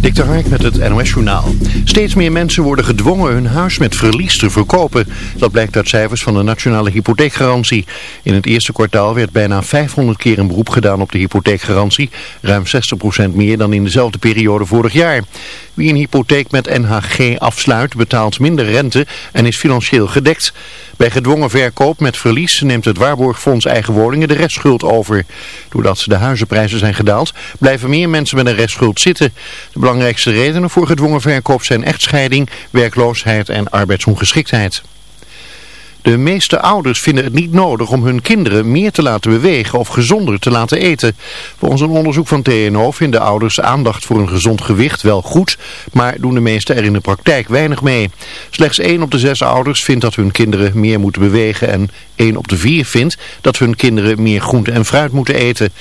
Dik de Hark met het NOS Journaal. Steeds meer mensen worden gedwongen hun huis met verlies te verkopen. Dat blijkt uit cijfers van de Nationale Hypotheekgarantie. In het eerste kwartaal werd bijna 500 keer een beroep gedaan op de hypotheekgarantie. Ruim 60% meer dan in dezelfde periode vorig jaar. Wie een hypotheek met NHG afsluit betaalt minder rente en is financieel gedekt. Bij gedwongen verkoop met verlies neemt het Waarborgfonds Eigen Woningen de restschuld over. Doordat de huizenprijzen zijn gedaald, blijven meer mensen met een restschuld zitten. De belangrijkste redenen voor gedwongen verkoop zijn echtscheiding, werkloosheid en arbeidsongeschiktheid. De meeste ouders vinden het niet nodig om hun kinderen meer te laten bewegen of gezonder te laten eten. Volgens een onderzoek van TNO vinden ouders aandacht voor een gezond gewicht wel goed, maar doen de meesten er in de praktijk weinig mee. Slechts 1 op de 6 ouders vindt dat hun kinderen meer moeten bewegen en 1 op de 4 vindt dat hun kinderen meer groente en fruit moeten eten.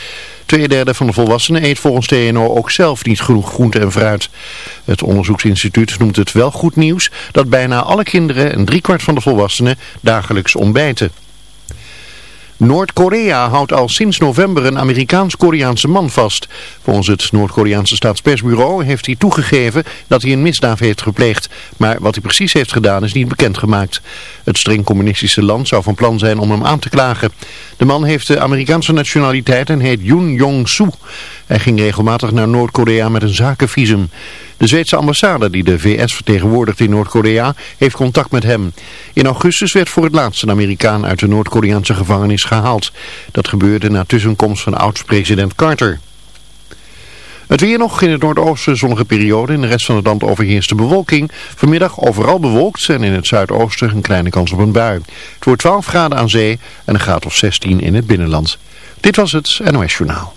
Tweederde van de volwassenen eet volgens TNO ook zelf niet genoeg groente en fruit. Het onderzoeksinstituut noemt het wel goed nieuws dat bijna alle kinderen en driekwart van de volwassenen dagelijks ontbijten. Noord-Korea houdt al sinds november een Amerikaans-Koreaanse man vast. Volgens het Noord-Koreaanse staatspersbureau heeft hij toegegeven dat hij een misdaad heeft gepleegd. Maar wat hij precies heeft gedaan is niet bekendgemaakt. Het streng communistische land zou van plan zijn om hem aan te klagen. De man heeft de Amerikaanse nationaliteit en heet Yoon Jong-soo. Hij ging regelmatig naar Noord-Korea met een zakenvisum. De Zweedse ambassade die de VS vertegenwoordigt in Noord-Korea heeft contact met hem. In augustus werd voor het laatst een Amerikaan uit de Noord-Koreaanse gevangenis gehaald. Dat gebeurde na tussenkomst van oud-president Carter. Het weer nog in het noordoosten zonnige periode. In de rest van het land overheerst de bewolking. Vanmiddag overal bewolkt en in het zuidoosten een kleine kans op een bui. Het wordt 12 graden aan zee en een graad of 16 in het binnenland. Dit was het NOS Journaal.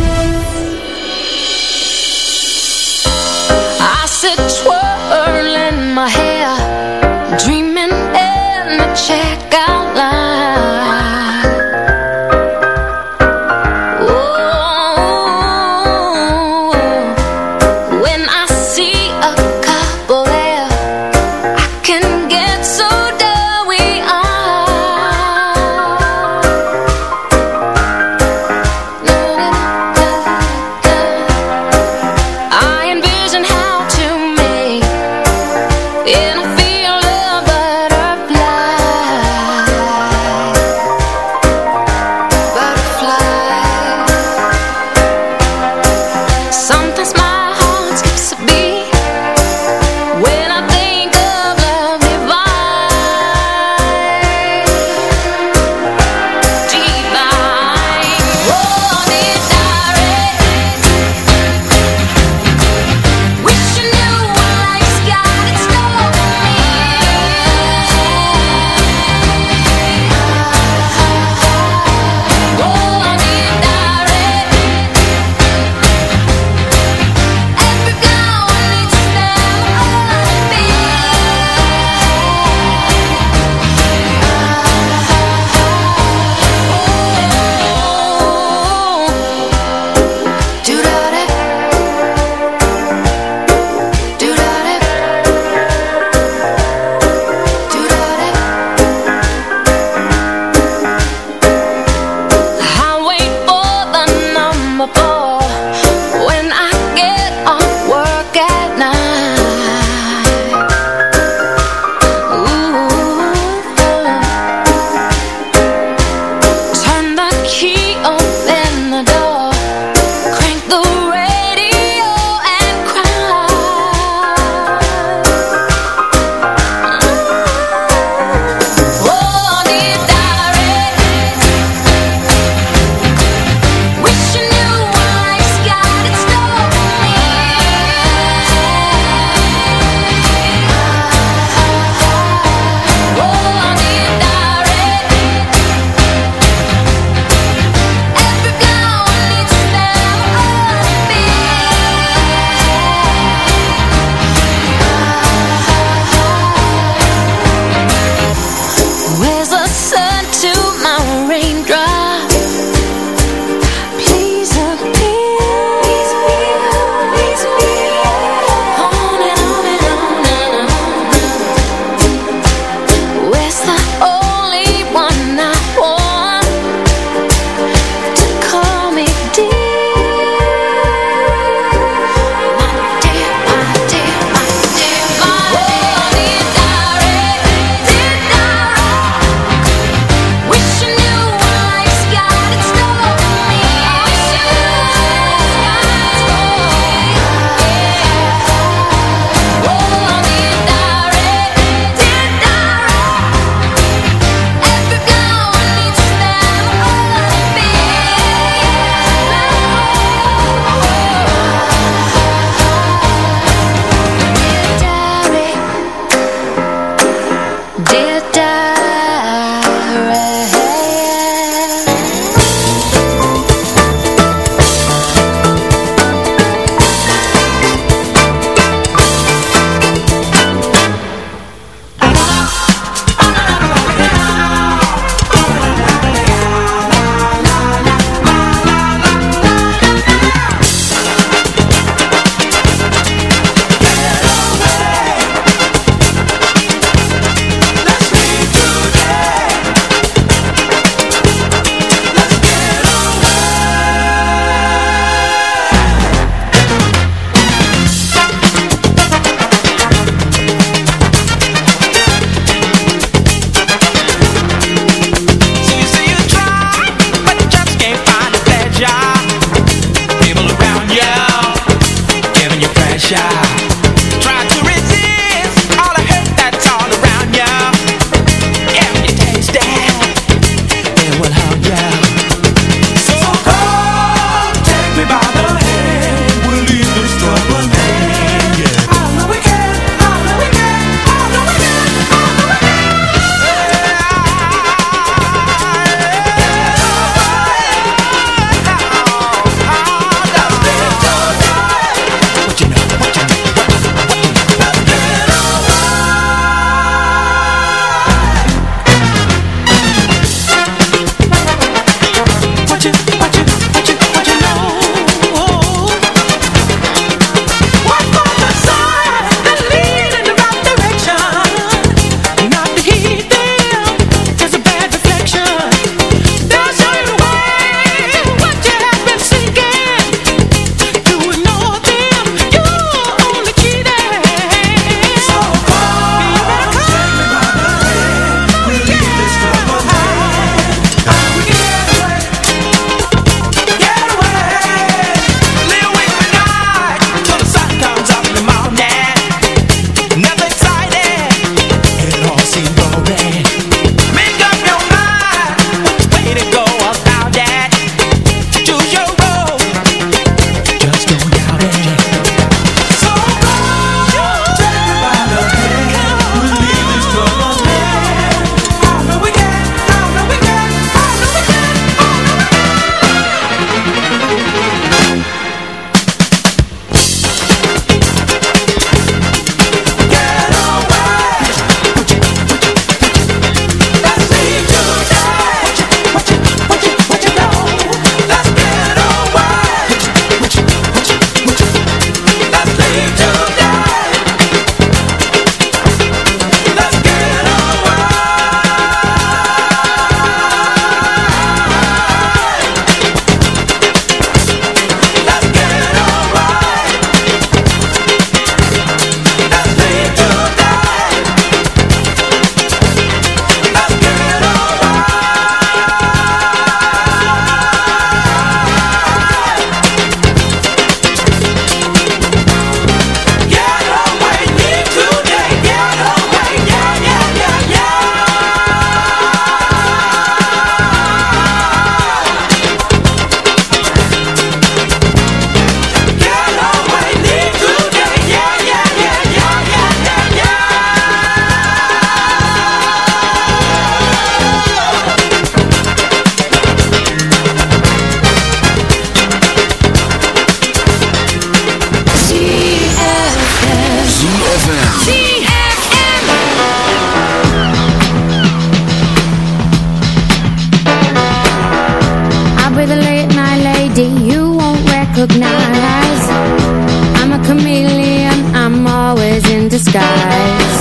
disguise.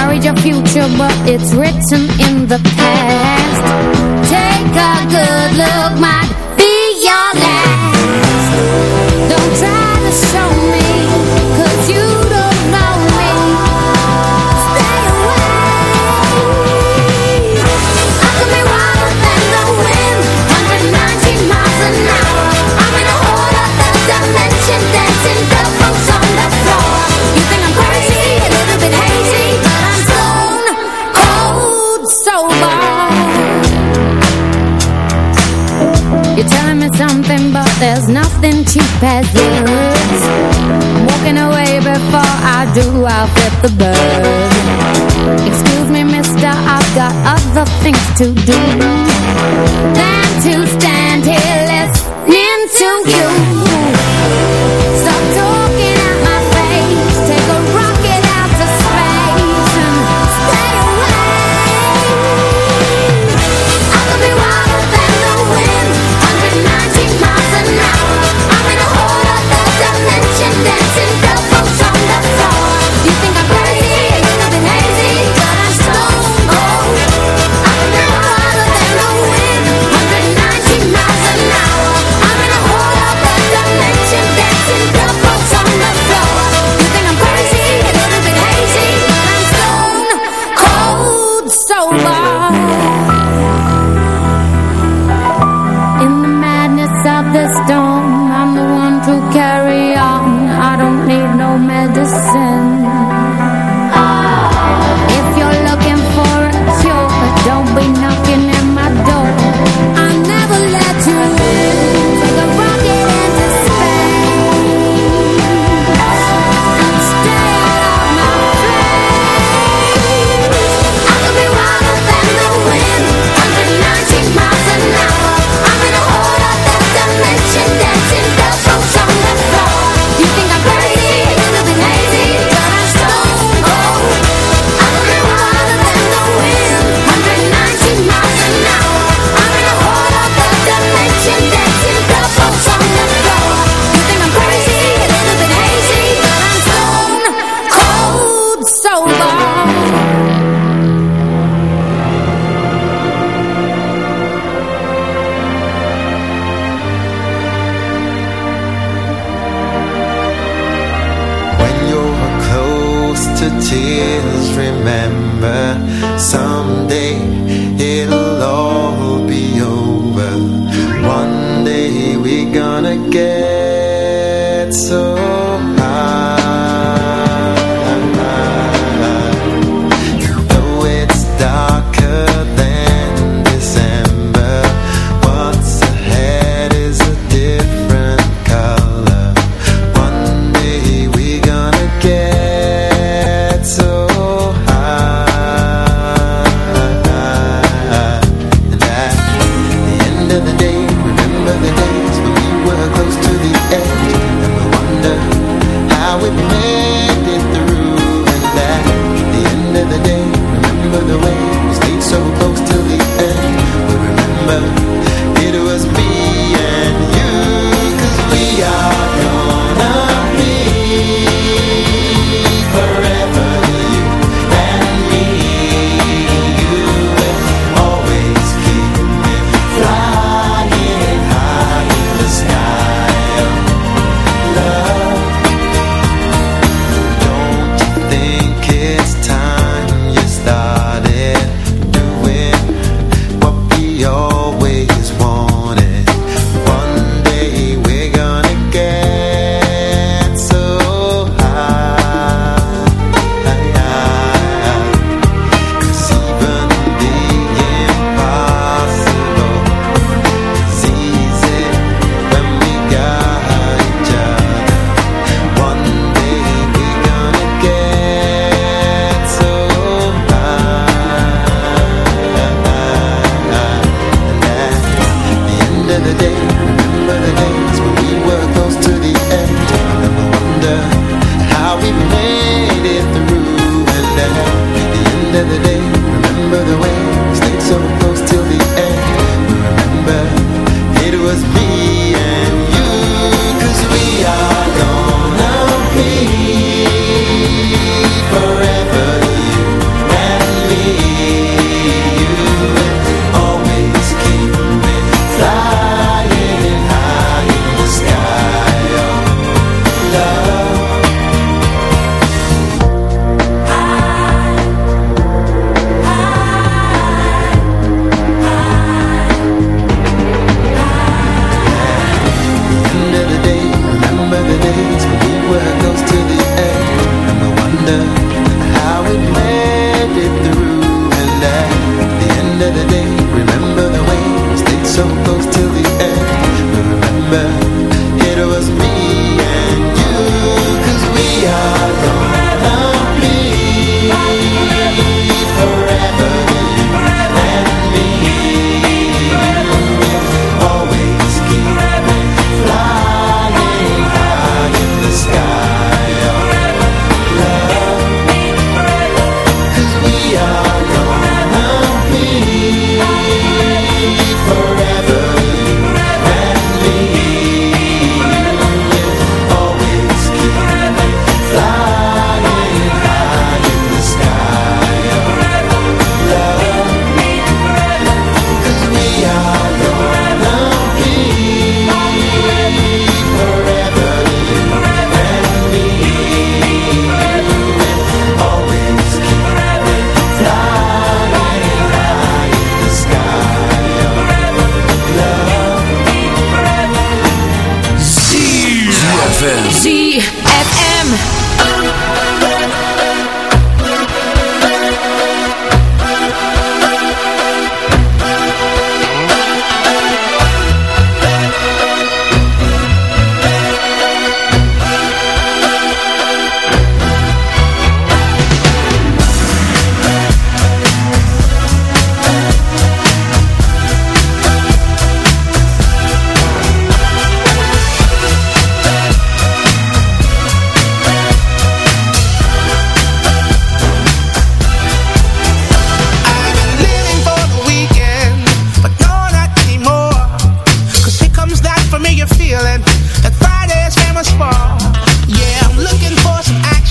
I read your future but it's written in the past. Take a good look, my off at the bird Excuse me mister, I've got other things to do.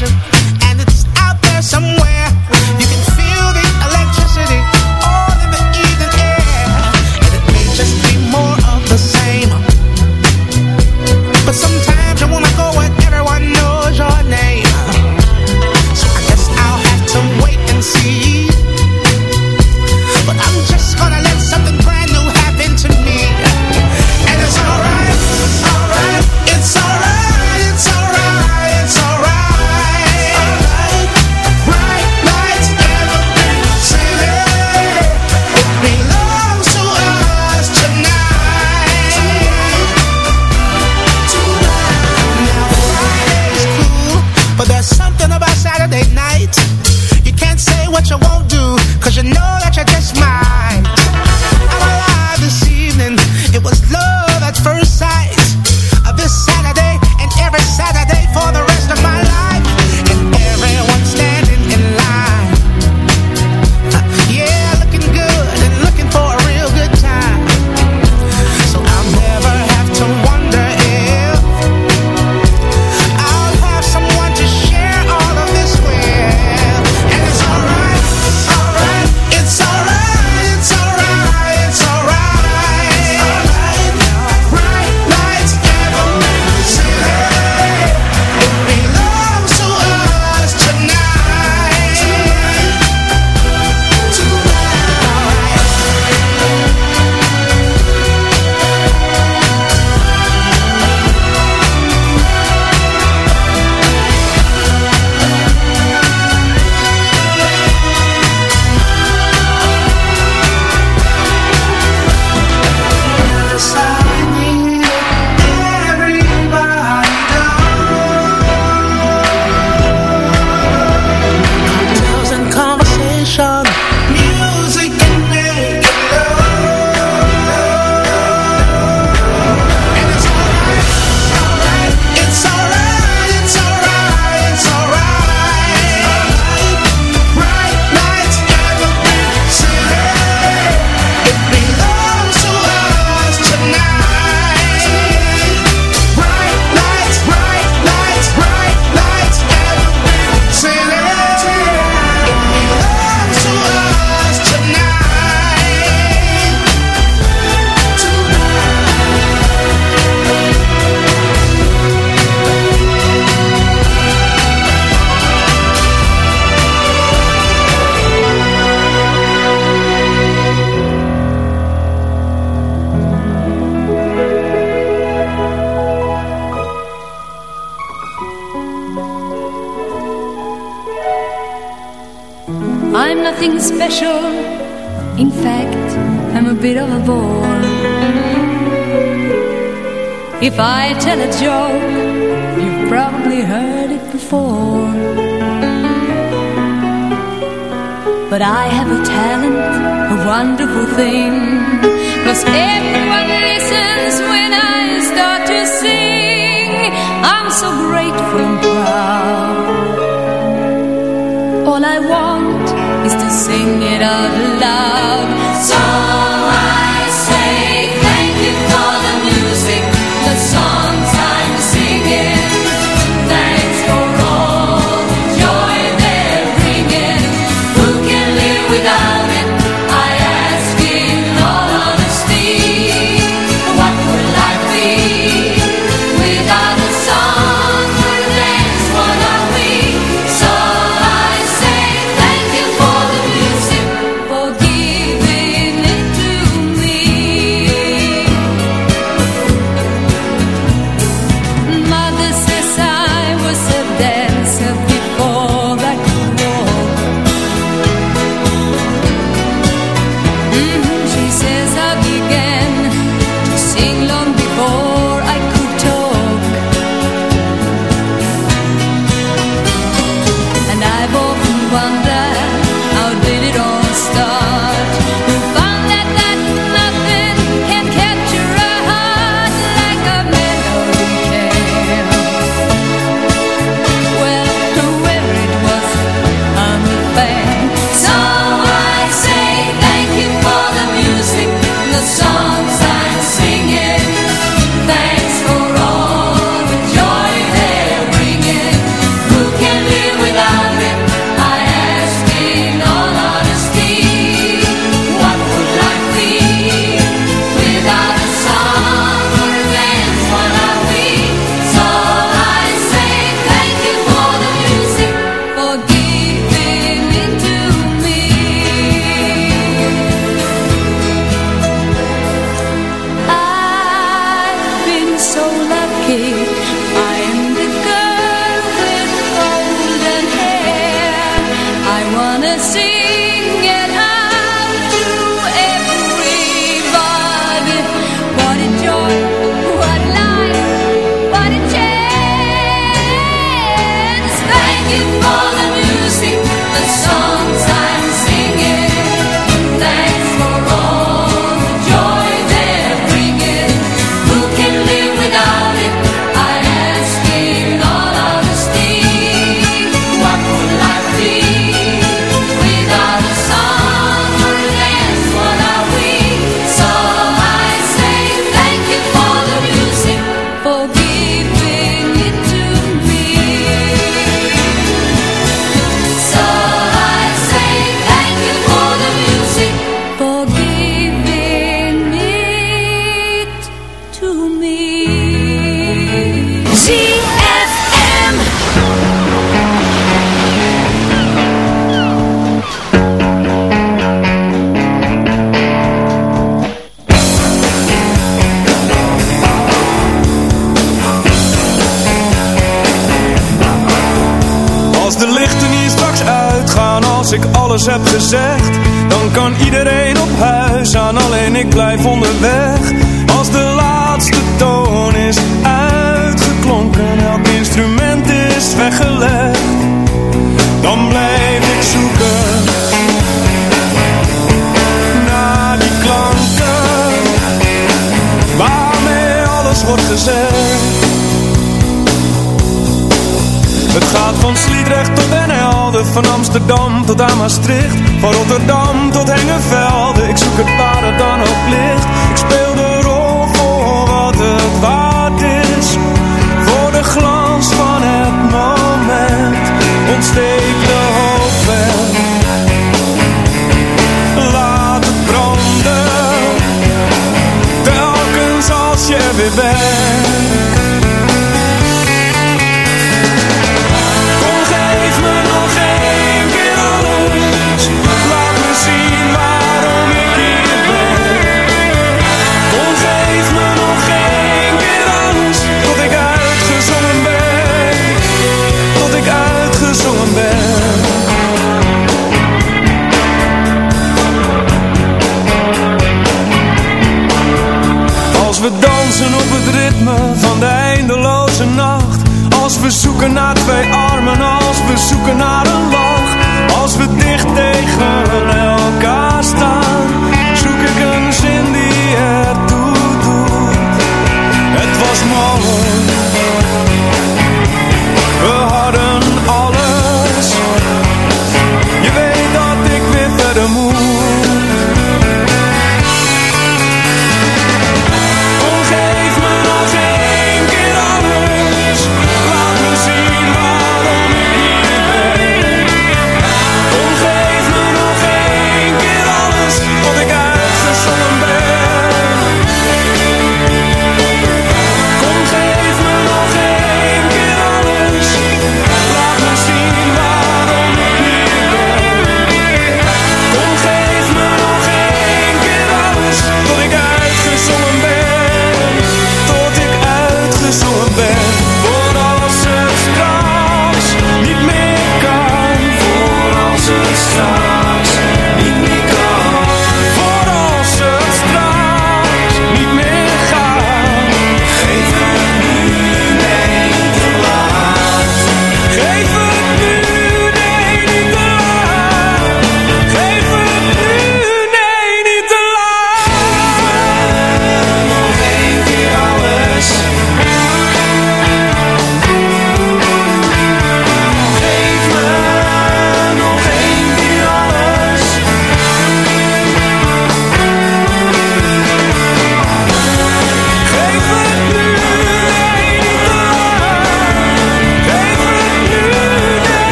Action,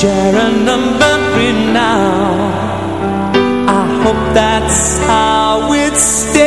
share a number three now. I hope that's how it stays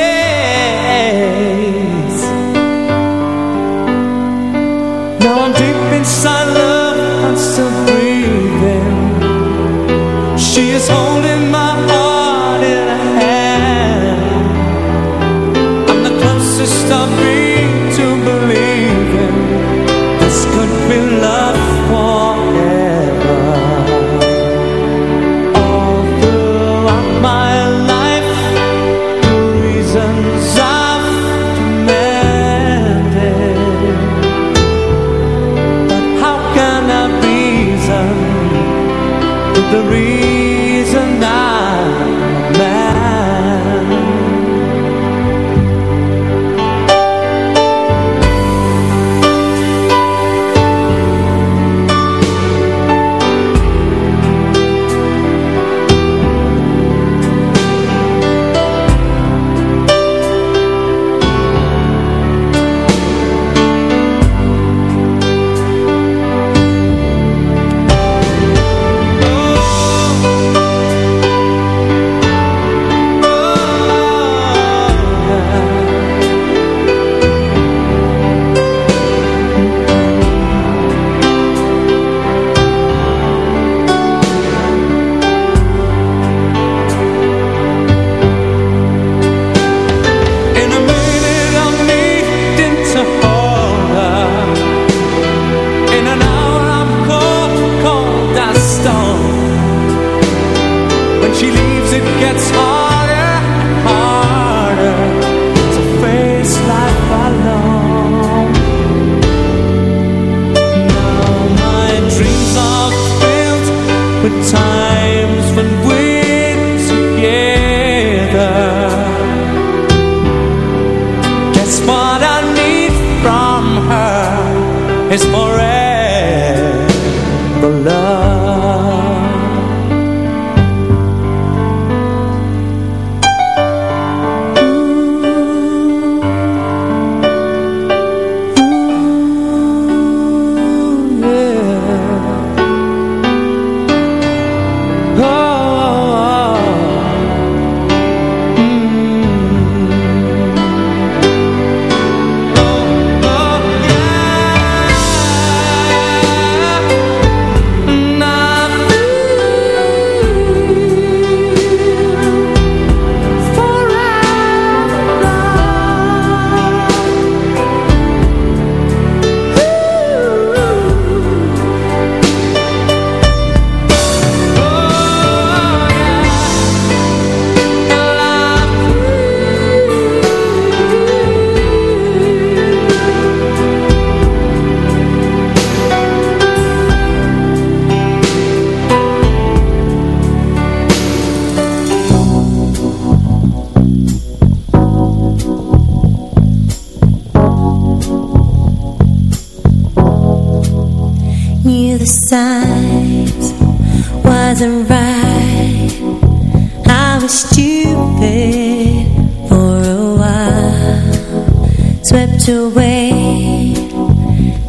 the reason gets harder, harder to face life alone. Now my dreams are filled with times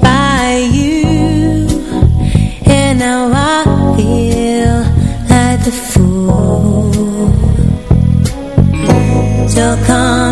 by you, and now I feel like the fool. So confused,